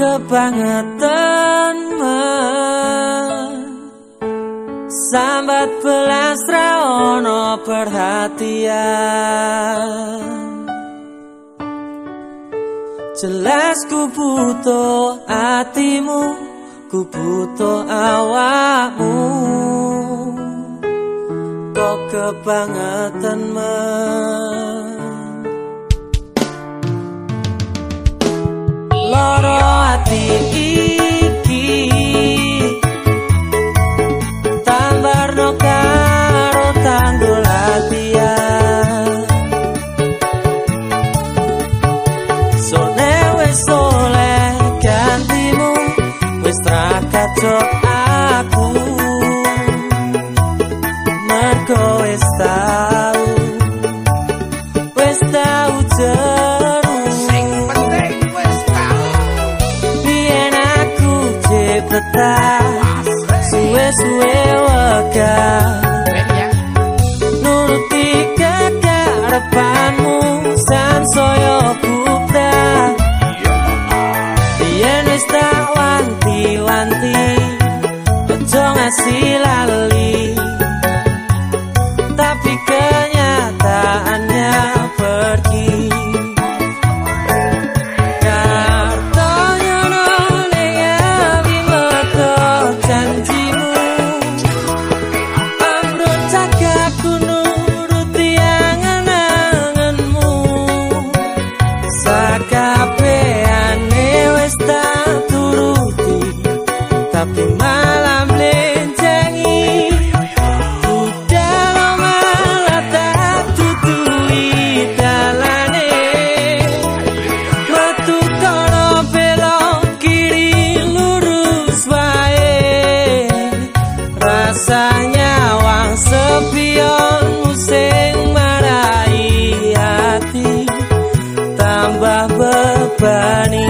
kebangetan Sambat belas raono perhatian. Jelas ku butuh hatimu Ku butuh awakmu. Kok kebangetan men Loro hati ini ta suwe suwe waka nuruti kekarepanmu san soyo putra yen wis tak wanti-wanti ojo ngasih lalu. pani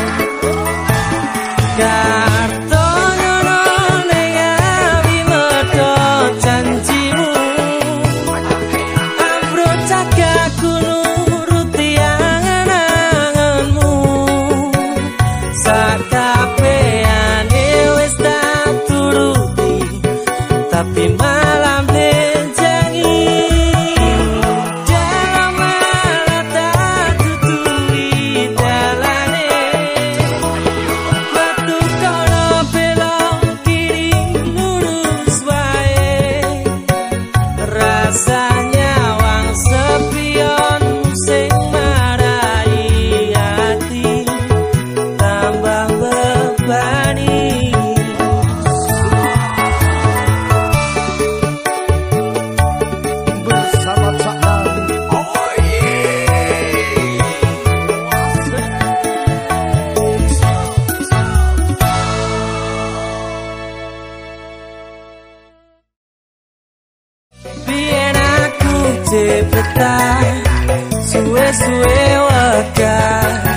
cepetan suwe-suwe wakar